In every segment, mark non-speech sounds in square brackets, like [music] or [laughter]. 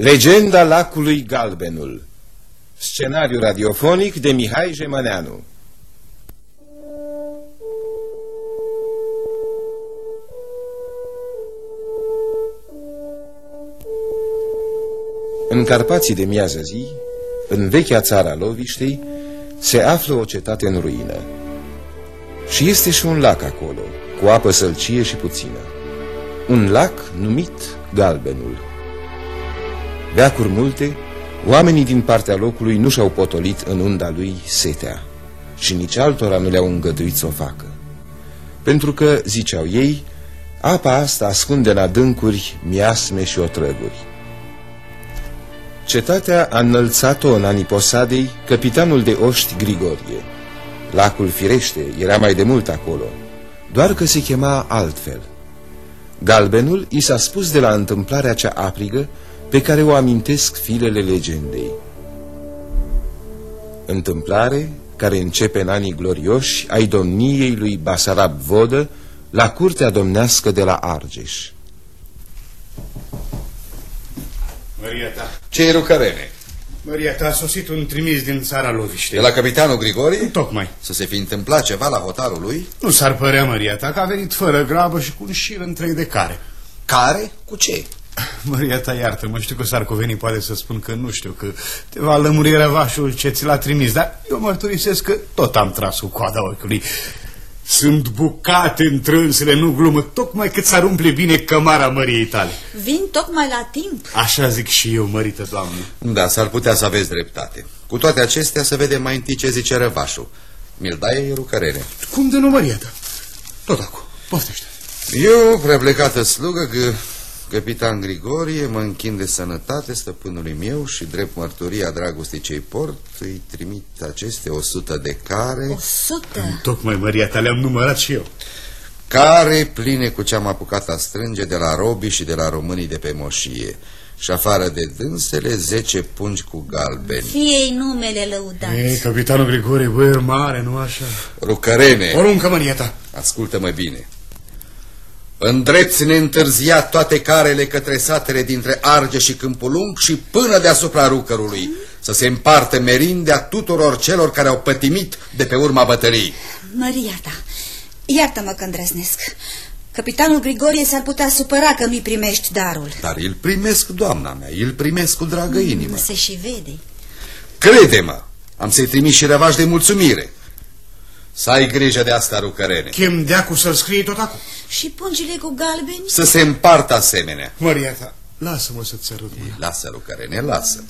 Legenda lacului Galbenul Scenariu radiofonic de Mihai Jemăneanu În Carpații de miază zi, în vechea țara Loviștei, se află o cetate în ruină. Și este și un lac acolo, cu apă sălcie și puțină. Un lac numit Galbenul. Veacuri multe, oamenii din partea locului nu și-au potolit în unda lui setea și nici altora nu le-au îngăduit să o facă. Pentru că, ziceau ei, apa asta ascunde în adâncuri miasme și otrăguri. Cetatea a înălțat-o în anii posadei capitanul de oști Grigorie. Lacul firește era mai de mult acolo, doar că se chema altfel. Galbenul i s-a spus de la întâmplarea cea aprigă pe care o amintesc filele legendei. Întâmplare care începe în anii glorioși ai domniei lui Basarab Vodă la curtea domnească de la Argeș. Maria ta. Ce e rucărene? Maria ta a sosit un trimis din țara Loviște. De la capitanul Grigori? Tocmai. Să se fi întâmplat ceva la hotarul lui? Nu s-ar părea, Maria ta, că a venit fără grabă și cu un șir întreg de care. Care? Cu ce? Maria ta, iartă-mă, știu că s-ar cuveni poate să spun că nu știu, că te va lămuri răvașul ce ți l-a trimis, dar eu mărturisesc că tot am tras cu coada ochiului. Sunt bucate întrânsele, nu glumă, tocmai cât s-ar umple bine cămara măriei tale. Vin tocmai la timp. Așa zic și eu, mărită doamnă. Da, s-ar putea să aveți dreptate. Cu toate acestea să vedem mai întâi ce zice răvașul. Mi-l dai rucărene. Cum de nu, Maria ta? Tot acum, poftește. Eu, prea plecată slugă, că Capitan Grigorie, mă închin de sănătate stăpânului meu și drept mărturia dragostei cei port, îi trimit aceste o sută de care... O sută? Tocmai, Maria ta, le-am numărat și eu. Care pline cu ce am apucat a strânge de la robii și de la românii de pe moșie. Și afară de dânsele, zece pungi cu galbeni. Fie numele lăudați. Ei, capitanul Grigorie, băier mare, nu așa? Rucărene, Poruncă, Maria ta. ascultă-mă bine. Îndrepți neîntârziat toate carele către satele dintre Arge și Câmpul Lung și până deasupra rucărului, să se împartă merindea tuturor celor care au pătimit de pe urma bătăliei. Maria ta, iartă-mă că îndrăznesc. Capitanul Grigorie s-ar putea supăra că nu-i primești darul. Dar îl primesc, doamna mea, îl primesc cu dragă inimă. Se și vede. Crede-mă, am să-i trimis și răvași de mulțumire. Să ai grijă de asta, rucărene. Chem deacu să-l scrie tot acum. Și pungile cu galbeni? Să se împartă asemenea. Maria ta, lasă-mă să-ți sărut mâna. Lasă, rucărene, lasă.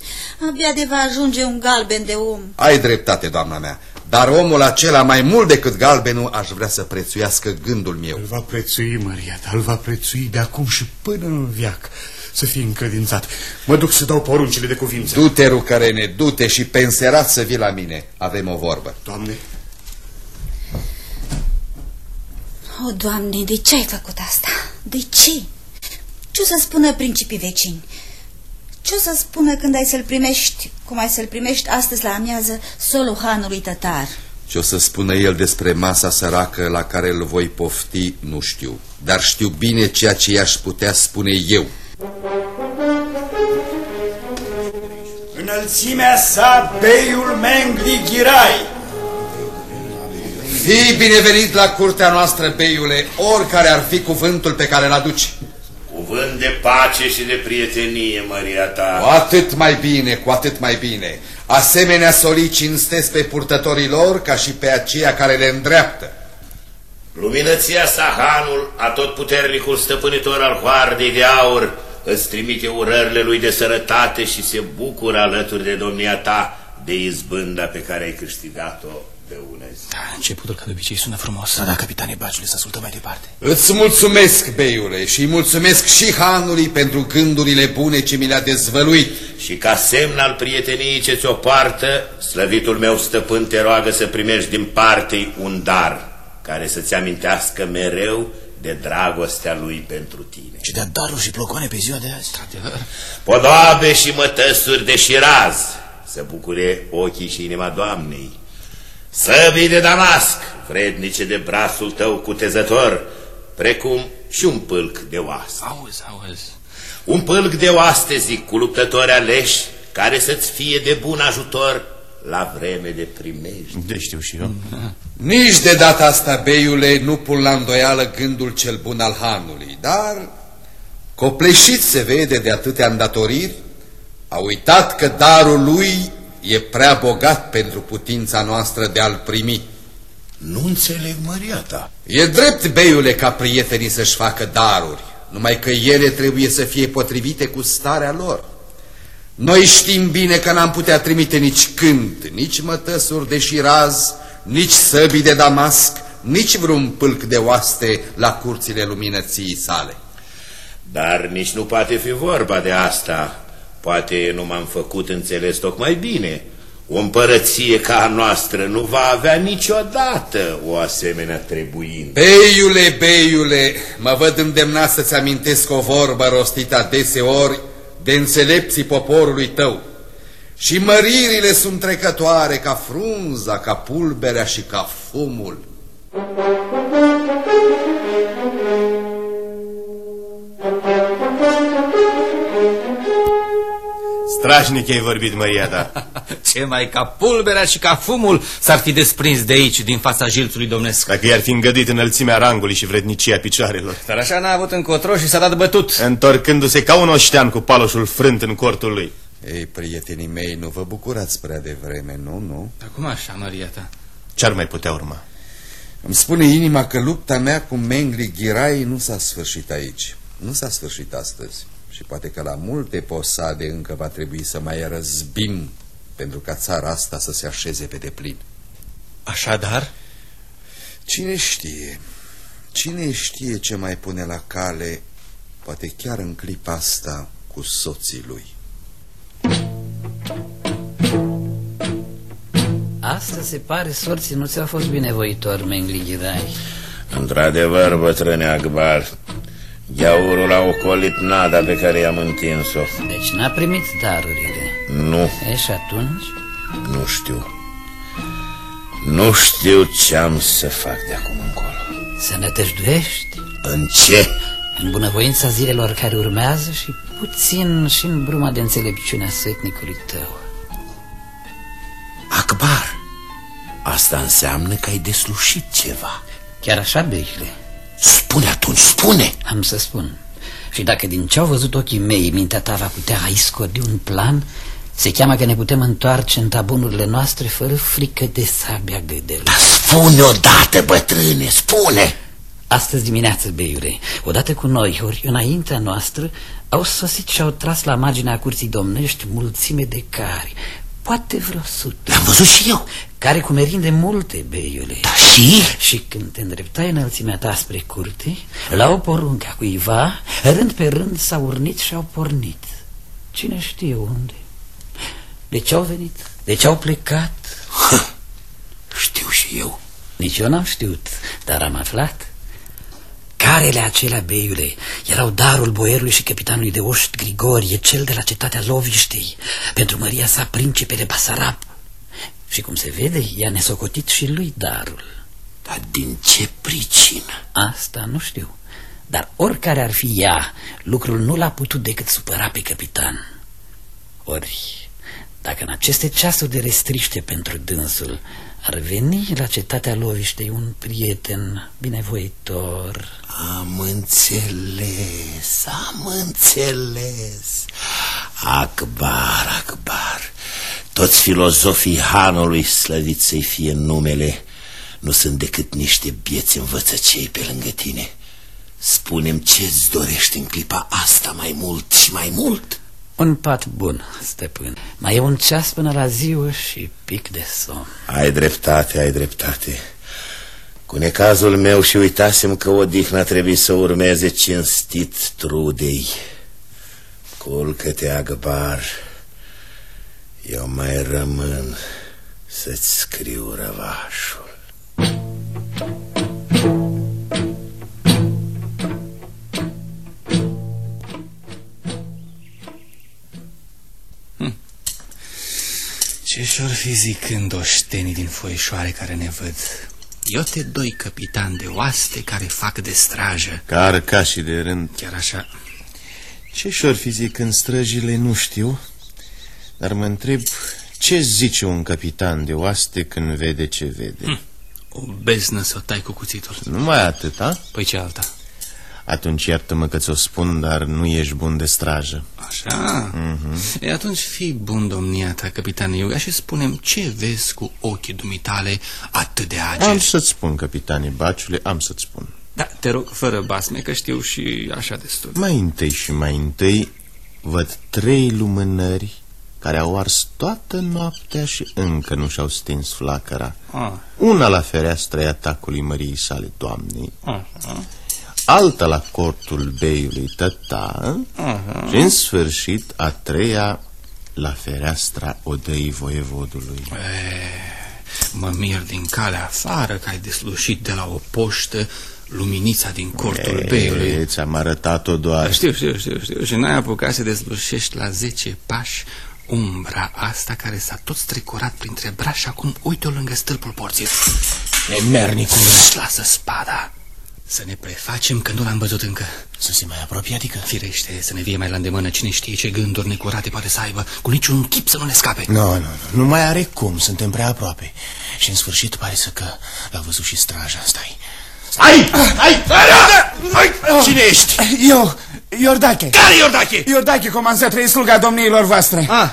Abia de va ajunge un galben de om. Ai dreptate, doamna mea, dar omul acela mai mult decât galbenul aș vrea să prețuiască gândul meu. Îl va prețui, Maria ta, îl va prețui de acum și până în viac. Să fie încredințat. Mă duc să dau poruncile de cuvință. Du-te, rucărene, du-te și penserat să vii la mine. Avem o vorbă. Doamne, O, Doamne, de ce ai făcut asta? De ce? Ce o să spună principii vecini? Ce o să spună când ai să-l primești, cum ai să-l primești astăzi la amiază, soluhanului tătar? Ce o să spună el despre masa săracă la care îl voi pofti, nu știu. Dar știu bine ceea ce i-aș putea spune eu. Înălțimea sa, beiul Mengli Ghirai. Fii binevenit la curtea noastră, beiule, oricare ar fi cuvântul pe care îl aduci. Cuvânt de pace și de prietenie, Maria Cu ta. atât mai bine, cu atât mai bine. Asemenea solii cinstesc pe purtătorii lor ca și pe aceia care le îndreaptă. Luminăția sa, Hanul, atotputernicul stăpânitor al hoardei de aur, îți trimite urările lui de sărătate și se bucură alături de domnia ta de izbânda pe care ai câștigat-o pe unezi. Da, începutul ca de obicei sună frumos. Da, da, capitane Baciule, să ascultă mai departe. Îți mulțumesc, beiule, și mulțumesc și hanului pentru gândurile bune ce mi le-a dezvăluit. Și ca semn al prieteniei ce ți-o poartă, slăvitul meu stăpân te roagă să primești din parte un dar, care să-ți amintească mereu de dragostea lui pentru tine. Și de daruri și plocoane pe ziua de azi. Podoabe și mătăsuri de șiraz, să bucure ochii și inima Doamnei. Săbii de Damasc, vrednice de brațul tău cutezător, precum și un pâlc de oasă. Auzi, auzi. Un pâlc de oaste, zic, cu luptători aleși, care să-ți fie de bun ajutor la vreme de primești. De știu și eu. [laughs] Nici de data asta, beiule, nu pun la îndoială gândul cel bun al hanului, dar copleșit se vede de atâtea îndatoriri, a uitat că darul lui e prea bogat pentru putința noastră de a-l primi. Nu înțeleg măria ta. E drept, beiule, ca prietenii să-și facă daruri, numai că ele trebuie să fie potrivite cu starea lor. Noi știm bine că n-am putea trimite nici cânt, nici mătăsuri de șiraz, nici săbii de damasc, nici vreun pâlc de oaste la curțile luminății sale. Dar nici nu poate fi vorba de asta. Poate nu m-am făcut înțeles tocmai bine. O împărăție ca a noastră nu va avea niciodată o asemenea trebuință. Beiule, beiule, mă văd îndemnat să-ți amintesc o vorbă rostită adeseori de înțelepții poporului tău. Și măririle sunt trecătoare ca frunza, ca pulberea și ca fumul. Strașnic ai vorbit, Maria ta. [laughs] Ce mai ca pulberea și ca fumul s-ar fi desprins de aici, din fața jilțului domnesc. Dacă i-ar fi îngădit înălțimea rangului și vrednicia picioarelor. Dar așa n-a avut încotro și s-a dat bătut. Întorcându-se ca un oștean cu paloșul frânt în cortul lui. Ei, prietenii mei, nu vă bucurați prea devreme, nu, nu? Dar cum așa, Maria ta? Ce-ar mai putea urma? Îmi spune inima că lupta mea cu Mengli Ghirai nu s-a sfârșit aici. Nu s-a sfârșit astăzi. Și poate că la multe posade încă va trebui să mai răzbim pentru ca țara asta să se așeze pe deplin. Așadar? Cine știe? Cine știe ce mai pune la cale, poate chiar în clipa asta, cu soții lui? Asta se pare sorții nu ți-au fost binevoitor, Mengli Ghirai. Într-adevăr, bătrâne Akbar, Gheaurul a ocolit nada pe care i-am întins-o. Deci n-a primit darurile. Nu, E și atunci? nu știu. Nu știu ce am să fac de acum încolo. Să nătăjduiești În ce? în bunăvoința zilelor care urmează și puțin și în bruma de înțelepciune a setnicului tău. Akbar, asta înseamnă că ai deslușit ceva. Chiar așa, Beile? Spune atunci, spune! Am să spun. Și dacă din ce au văzut ochii mei mintea ta va putea iscodi un plan, se cheamă că ne putem întoarce în tabunurile noastre fără frică de sabia gâdelui. Spune odată, bătrâne, spune! Astăzi dimineață, Beiure, odată cu noi, ori înaintea noastră, au sosit și au tras la marginea curții domnești mulțime de cari, poate vreo sută. L-am văzut și eu. Care cu merinde multe, Beiule. Da și? Și când te îndreptai înălțimea ta spre curte, la o poruncă a cuiva, rând pe rând s-au urnit și au pornit. Cine știe unde? De ce au venit? De ce au plecat? Știu și eu. Nici eu n-am știut, dar am aflat. Carele acelea, beiule, erau darul boierului și capitanului de oști Grigorie, cel de la cetatea Loviștei, pentru măria sa principele Basarab. Și cum se vede, i-a nesocotit și lui darul. Dar din ce pricină? Asta nu știu. Dar oricare ar fi ea, lucrul nu l-a putut decât supăra pe capitan. Ori, dacă în aceste ceasuri de restriște pentru dânsul ar veni la cetatea Loviștei un prieten binevoitor... Am înțeles, am înțeles. Akbar, Akbar, toți filozofii Hanului, slăvit să-i fie numele, nu sunt decât niște bieți învățăcei pe lângă tine. Spunem ce-ți dorești în clipa asta mai mult și mai mult? Un pat bun, stăpân. Mai e un ceas până la ziua și pic de somn. Ai dreptate, ai dreptate. Cu necazul meu și uitasem că odihna trebuie să urmeze cinstit trudei. Culcă-te, Agbar. Eu mai rămân să-ți scriu răvașul. Ce și-or fi zicând oștenii din foișoare care ne văd? Eu te doi capitan de oaste care fac de strajă. Ca arcașii de rând. Chiar așa. Ce și fi zic în străjile nu știu, dar mă întreb ce zice un capitan de oaste când vede ce vede. Hm. O beznă să o tai cu cuțitul. Numai atât, a? Păi ce alta? Atunci iartă-mă că ți-o spun, dar nu ești bun de strajă. Așa? Mm -hmm. E, atunci fii bun, domnia ta, capitane Iuga, și spunem ce vezi cu ochii dumitale atât de ageri. Am să-ți spun, capitane Baciule, am să-ți spun. Da, te rog, fără basme, că știu și așa destul. Mai întâi și mai întâi văd trei lumânări care au ars toată noaptea și încă nu și-au stins flacăra. Ah. Una la fereastra atacului măriei sale doamnei, ah. alta la cortul beiului tăta ah. și în sfârșit a treia la fereastra odăii voievodului. E, eh, mă mir din calea afară că ai deslușit de la o poștă luminița din cortul beiului. Ți-am arătat-o doar. Știu, știu, știu, știu. Și n-ai apucat să deslușești la 10 pași umbra asta care s-a tot strecurat printre braț și acum uite-o lângă stâlpul porții. Nemernicule! Lasă spada! Să ne prefacem că nu l-am văzut încă. Să se mai apropie, adică? Firește, să ne vie mai la îndemână cine știe ce gânduri necurate poate să aibă, cu niciun chip să nu ne scape. Nu, nu, nu, nu mai are cum, suntem prea aproape. Și în sfârșit pare să că l-a văzut și straja. Stai, Stai! Stai! Stai! Cine ești? Eu, Iordache. Care Iordache? Iordache, comandă trei sluga domniilor voastre. Ah,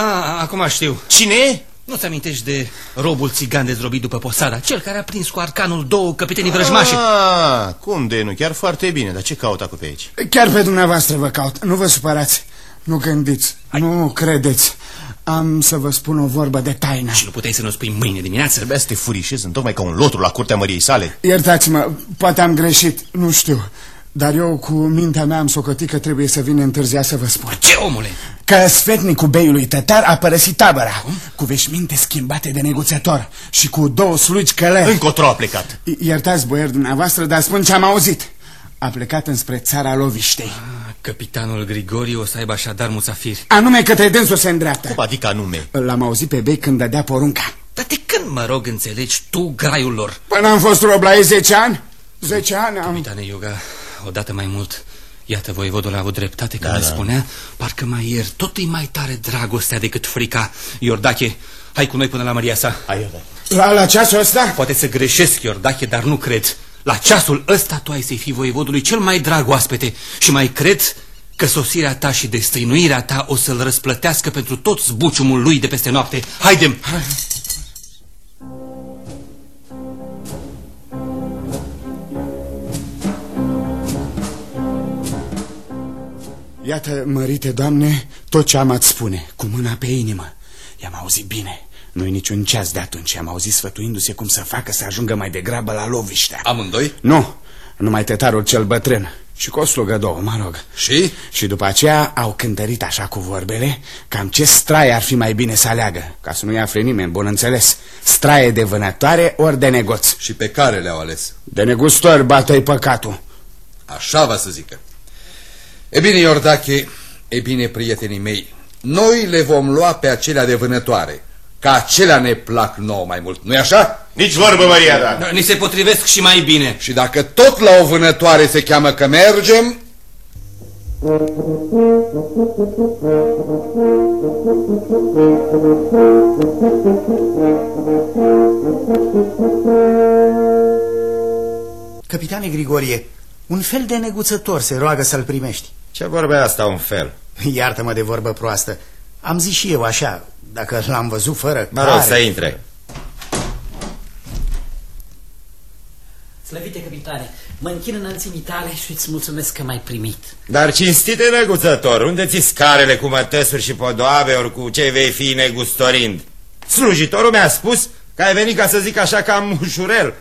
ah, acum știu. Cine Nu-ți amintești de robul țigan dezrobit după posada? Cel care a prins cu arcanul două căpetenii vrăjmașe. Ah, cum de nu? Chiar foarte bine, dar ce caută cu pe aici? Chiar pe dumneavoastră vă caut, nu vă supărați. Nu gândiți, Hai. nu credeți. Am să vă spun o vorbă de taină. Și nu puteai să ne spui mâine dimineață? Trebuia să te furișezi, sunt tocmai ca un lotru la curtea măriei sale. Iertați-mă, poate am greșit, nu știu. Dar eu cu mintea mea am socotit că trebuie să vin întârzia să vă spun. Ce, omule? Că sfetnicul beiului tătar a părăsit tabăra Cum? cu veșminte schimbate de negociator și cu două slugi călări. Încotro a plecat. Iertați, boier dumneavoastră, dar spun ce am auzit. A plecat înspre țara Loviștei. Ah, capitanul Grigori o să aibă așadar muțafiri. Anume către dânsul se îndreaptă. Cum adică anume? L-am auzit pe bei când dădea porunca. Dar de când, mă rog, înțelegi tu graiul lor? Până am fost rob la ei 10 ani. 10 ani am... Capitane Iuga, odată mai mult. Iată, voievodul a avut dreptate când da, da. spunea, parcă mai ieri tot e mai tare dragostea decât frica. Iordache, hai cu noi până la Maria sa. Hai, la, la ceasul ăsta? Poate să greșesc, Iordache, dar nu cred. La ceasul ăsta tu ai să fii voievodului cel mai drag oaspete și mai cred că sosirea ta și destăinuirea ta o să-l răsplătească pentru tot zbuciumul lui de peste noapte. Haidem! Hai. Iată, mărite doamne, tot ce am ați spune, cu mâna pe inimă. I-am auzit bine. Nu-i niciun ceas de atunci. Am auzit sfătuindu-se cum să facă să ajungă mai degrabă la loviștea. Amândoi? Nu, numai tătarul cel bătrân. Și cu o slugă două, mă rog. Și? Și după aceea au cântărit așa cu vorbele cam ce straie ar fi mai bine să aleagă, ca să nu-i afle nimeni, bun înțeles. Straie de vânătoare ori de negoț. Și pe care le-au ales? De negustori, bată-i păcatul. Așa va să zică. E bine, Iordache, e bine, prietenii mei, noi le vom lua pe acelea de vânătoare, că acelea ne plac nouă mai mult, nu-i așa? Nici vorbă, Maria, da. Ni se potrivesc și mai bine. Și dacă tot la o vânătoare se cheamă că mergem... Capitane Grigorie, un fel de neguțător se roagă să-l primești. Ce vorbe asta un fel? [laughs] Iartă-mă de vorbă proastă. Am zis și eu așa, dacă l-am văzut fără Mă rog, să intre. Slăvite, capitane, mă închin înălțimii tale și îți mulțumesc că m-ai primit. Dar cinstite neguțător, unde ți scarele cu mătăsuri și podoabe, ori cu ce vei fi negustorind? Slujitorul mi-a spus că ai venit ca să zic așa ca mușurel.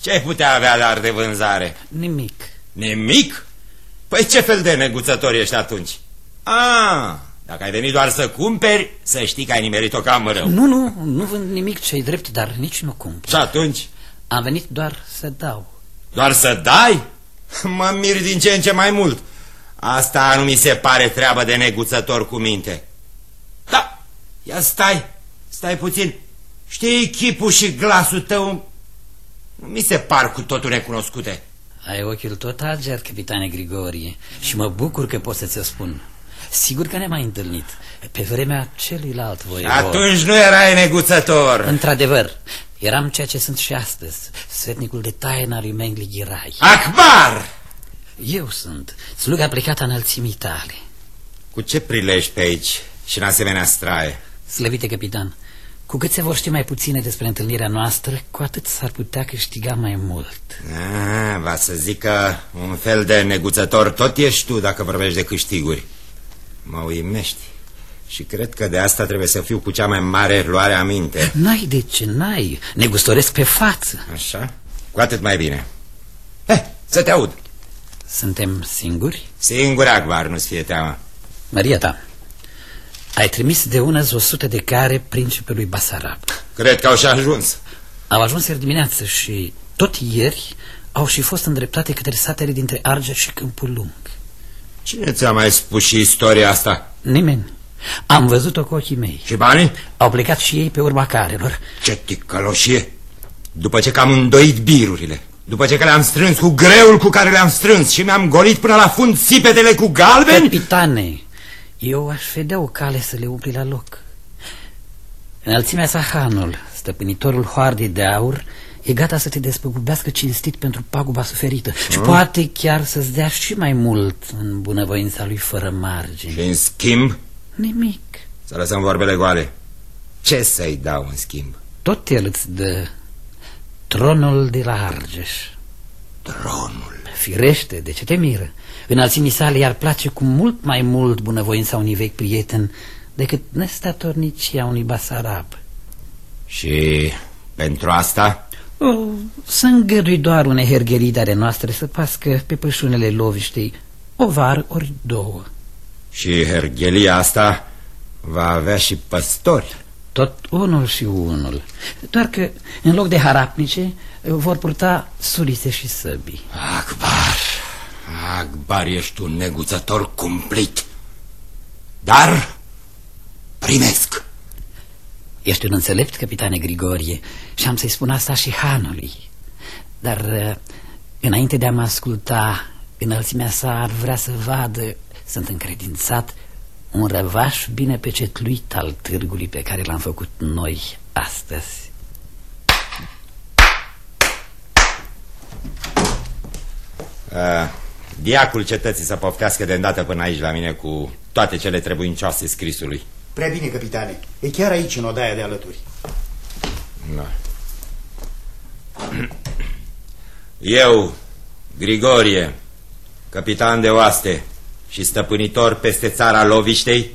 Ce putea avea la de vânzare? Nimic. Nimic? Păi ce fel de neguțător ești atunci? Ah, dacă ai venit doar să cumperi, să știi că ai nimerit-o cam rău. Nu, nu, nu vând nimic ce-i drept, dar nici nu cumpăr. Și atunci? Am venit doar să dau. Doar să dai? [laughs] Mă mir din ce în ce mai mult. Asta nu mi se pare treabă de neguțător cu minte. Da, ia stai, stai puțin. Știi chipul și glasul tău? Nu mi se par cu totul recunoscute. Ai ochiul tot ager, capitane Grigorie, și mă bucur că pot să-ți o spun. Sigur că ne-am mai întâlnit, pe vremea celuilalt voi. Atunci nu erai neguțător. Într-adevăr, eram ceea ce sunt și astăzi, sfetnicul de taină al lui Mengli Ghirai. Akbar! Eu sunt, sluga plecată a înălțimii tale. Cu ce prilej pe aici și în asemenea straie? Slăvite, capitan, cu cât se vor ști mai puține despre întâlnirea noastră, cu atât s-ar putea câștiga mai mult. A, va să zic că un fel de neguțător tot ești tu dacă vorbești de câștiguri. Mă uimești. Și cred că de asta trebuie să fiu cu cea mai mare luare aminte. N-ai de ce, n-ai. Ne gustoresc pe față. Așa? Cu atât mai bine. Eh, să te aud. Suntem singuri? Singuri, Akbar, nu-ți fie teamă. Maria ta, ai trimis de una o sută de care principelui Basarab. Cred că au și ajuns. Au ajuns ieri dimineață și tot ieri au și fost îndreptate către satele dintre Argeș și Câmpul Lung. Cine ți-a mai spus și istoria asta? Nimeni. Am văzut-o cu ochii mei. Și banii? Au plecat și ei pe urma carelor. Ce ticăloșie! După ce că am îndoit birurile, după ce că le-am strâns cu greul cu care le-am strâns și mi-am golit până la fund sipetele cu galben... Capitane, eu aș vedea o cale să le umpli la loc. Înălțimea sa Hanul, stăpânitorul hoardei de aur, e gata să te despăgubească cinstit pentru paguba suferită mm. și poate chiar să-ți dea și mai mult în bunăvoința lui fără margini. Și în schimb? Nimic. Să lăsăm vorbele goale. Ce să-i dau în schimb? Tot el îți dă tronul de la Argeș. Tronul? Firește, de ce te miră? Înălțimii sale i-ar place cu mult mai mult bunăvoința unui vechi prieten decât nestatornicia unui basarab. Și pentru asta? O, să îngădui doar une hergherite ale noastre să pască pe pășunele loviștei o vară ori două. Și herghelia asta va avea și păstori. Tot unul și unul. Doar că în loc de harapnice vor purta sulițe și săbii. Akbar, Akbar, ești un neguțător cumplit. Dar primesc. Ești un înțelept, capitane Grigorie, și am să-i spun asta și Hanului. Dar înainte de a mă asculta, înălțimea sa ar vrea să vadă, sunt încredințat, un răvaș bine pecetluit al târgului pe care l-am făcut noi astăzi. Uh, diacul cetății să poftească de îndată până aici la mine cu toate cele trebuincioase scrisului. Prea bine, capitane. E chiar aici, în odaia de alături. Da. Eu, Grigorie, capitan de oaste și stăpânitor peste țara Loviștei,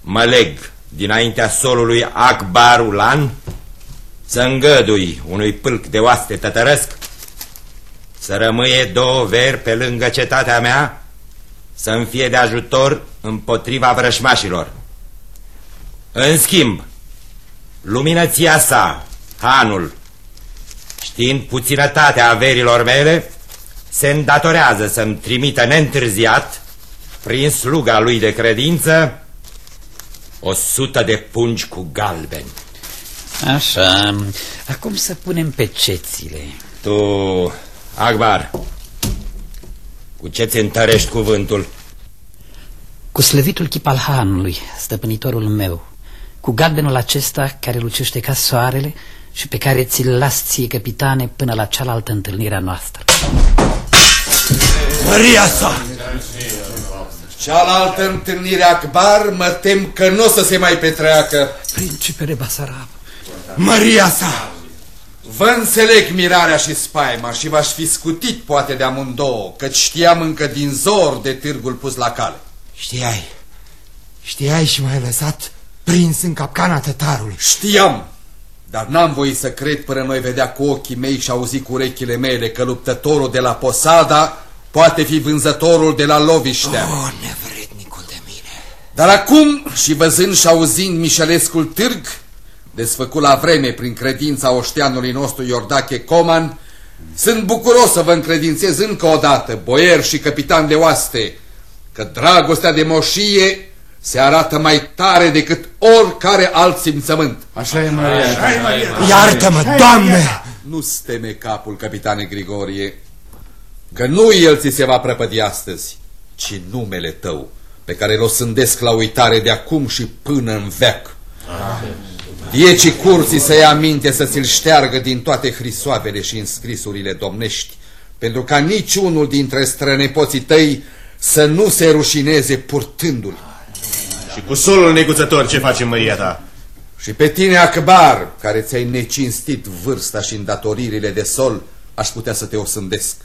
mă leg dinaintea solului Akbarulan să îngădui unui pâlc de oaste tătărăsc să rămâie două veri pe lângă cetatea mea să-mi fie de ajutor împotriva vrășmașilor. În schimb, luminăția sa, Hanul, știind puținătatea averilor mele, se îndatorează să-mi trimită neîntârziat, prin sluga lui de credință, o sută de pungi cu galbeni. Așa, acum să punem pe cețile. Tu, Akbar, cu ce ți întărești cuvântul? Cu slăvitul chip al Hanului, stăpânitorul meu, cu galbenul acesta care lucește ca soarele și pe care ți-l las ție, capitane, până la cealaltă întâlnire a noastră. Maria sa! Cealaltă întâlnire, Akbar, mă tem că nu o să se mai petreacă. Principele Basarab. Maria sa! Vă înțeleg mirarea și spaima și v-aș fi scutit poate de amândouă, căci știam încă din zor de târgul pus la cale. Știai, știai și m-ai lăsat prins în capcana tătarului. Știam, dar n-am voit să cred până noi vedea cu ochii mei și auzi cu urechile mele că luptătorul de la Posada poate fi vânzătorul de la Loviștea. Oh, nevrednicul de mine! Dar acum, și văzând și auzind Mișelescul târg, desfăcut la vreme prin credința oșteanului nostru Iordache Coman, sunt bucuros să vă încredințez încă o dată, boier și capitan de oaste, că dragostea de moșie se arată mai tare decât oricare alt simțământ. Așa e, Maria. Iartă-mă, Doamne! Nu steme capul, capitane Grigorie. Că nu el ți se va prăpădi astăzi, ci numele tău, pe care îl sândesc la uitare de acum și până în veac. Diecii curții să ia minte să ți-l șteargă din toate hrisoavele și înscrisurile domnești, pentru ca niciunul dintre strănepoții tăi să nu se rușineze purtându-l. Și cu solul neguțător ce face măria ta? Și pe tine, Acbar, care ți-ai necinstit vârsta și îndatoririle de sol, aș putea să te osândesc.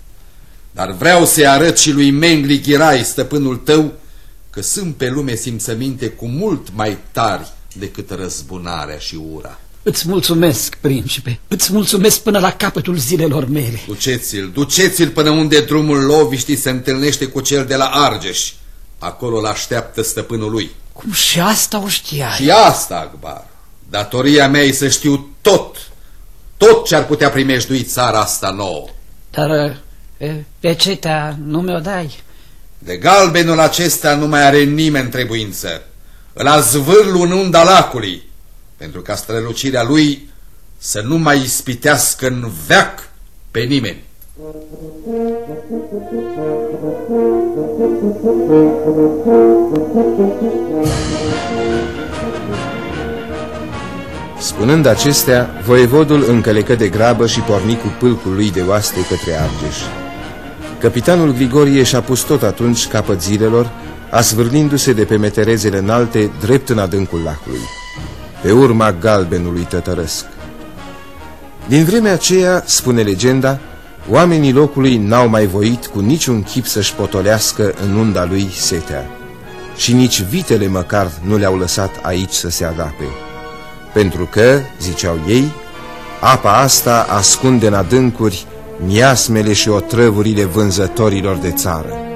Dar vreau să-i arăt și lui Mengli Ghirai, stăpânul tău, că sunt pe lume simțăminte cu mult mai tari decât răzbunarea și ura. Îți mulțumesc, principe, îți mulțumesc până la capătul zilelor mele. Duceți-l, duceți-l până unde drumul loviștii se întâlnește cu cel de la Argeș. Acolo l-așteaptă stăpânul lui. Cum și asta o știai? Și asta, Akbar. Datoria mea e să știu tot, tot ce ar putea primejdui țara asta nouă. Dar pe cetea nu mi-o dai. De galbenul acesta nu mai are nimeni trebuință. Îl azvârlu în unda lacului, pentru ca strălucirea lui să nu mai ispitească în veac pe nimeni. Spunând acestea, voievodul încălecă de grabă și porni cu pâlcul lui de oaste către Argeș. Capitanul Grigorie și-a pus tot atunci capăt zilelor, asvârlindu-se de pe meterezele înalte drept în adâncul lacului, pe urma galbenului tătărăsc. Din vremea aceea, spune legenda, oamenii locului n-au mai voit cu niciun chip să-și potolească în unda lui setea. Și nici vitele măcar nu le-au lăsat aici să se agape. Pentru că, ziceau ei, apa asta ascunde în adâncuri miasmele și otrăvurile vânzătorilor de țară.